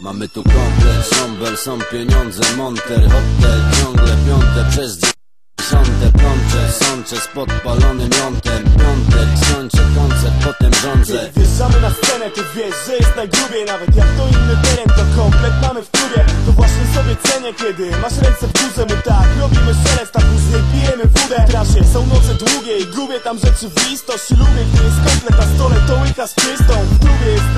Mamy tu komplet, sząbel, są pieniądze, monter, hotel Ciągle piąte przez dziesiąte plącze Sącze z podpalonym jątem Piątek, sącze, koncert, potem rządzę. Wjeżdżamy na scenę, ty wiesz, że jest najgrubiej Nawet jak to inny teren, to komplet mamy w klubie To właśnie sobie cenię, kiedy masz ręce w górze My tak robimy szelest, a później pijemy wódę. Trasie są noce długie i gubię tam rzeczywistość. Lubię, gdy jest komplet na stole, to łykasz czystą. W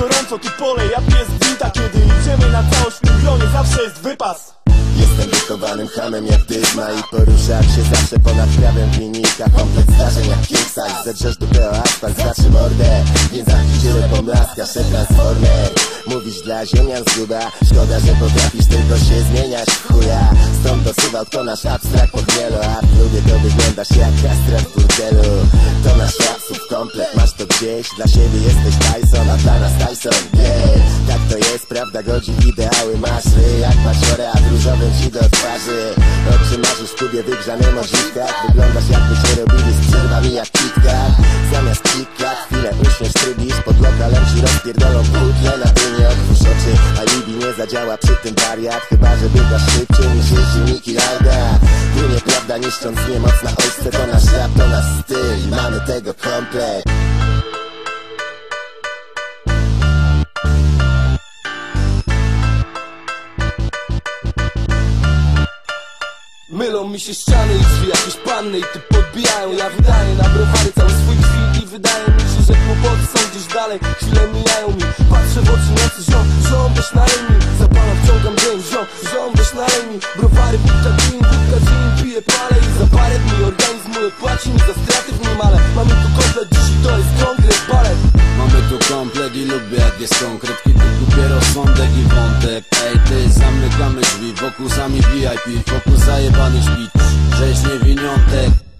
gorąco, tu pole, ja piję z gwinta Kiedy idziemy na całość w gronie, zawsze jest wypas. Jestem wychowanym hamem jak dysma I poruszam się zawsze ponad prawem w Komplet zdarzeń jak king size Zedrzesz dupę o asfalt, znaczy mordę Więc zamknij pomlaska, szef transformer. Mówisz dla ziemian zguba Szkoda, że potrafisz tylko się zmieniać. Chuja Stąd dosuwał to nasz abstrakt pod wielo A w klubie to wyglądasz jak kastra w burdelu To nasz Dla siebie jesteś Tyson, a dla nas Tyson yeah. Tak to jest, prawda godzi ideały Masz ry jak maciorę, a różowym ci do twarzy. Oczy masz w klubie wygrzanym o Wyglądasz jakby cię robili z przerwami jak kitka. Zamiast kika, chwilę uśmiesz, trybisz Pod lokalem ci rozpierdolą butle. Na dynie Otwórz oczy, alibi nie zadziała przy tym wariat. Chyba, że biegasz szybciej niż jeździ Niki Lauda Tu nieprawda niszcząc niemocna ojce To nasz rap, to nasz styl. Mamy tego komplet Mylą mi się ściany i drzwi jakieś panny i tu podbijają. Ja wydaję na browary cały swój kwit i wydaje mi się, że kłopoty są gdzieś dalej. Chwile mijają mi, patrzę w oczy nocy, ziom, ziom weź na mi Zapala wciągam dzień, ziom, ziom weź na mi Browary, wódka, dzień, wódka, dzień, piję palę I za parę dni organizm mój odpłaci mi za straty w nim Ale mamy tu komplet, dziś i to jest konkret, balet. Mamy tu komplet lubię jak jest konkret Kiedy kupię rozsądek i wątek. Ej ty, zamykamy drzwi, wokół sami VIP Wokół zajebany śpi, rzeź niewiniątek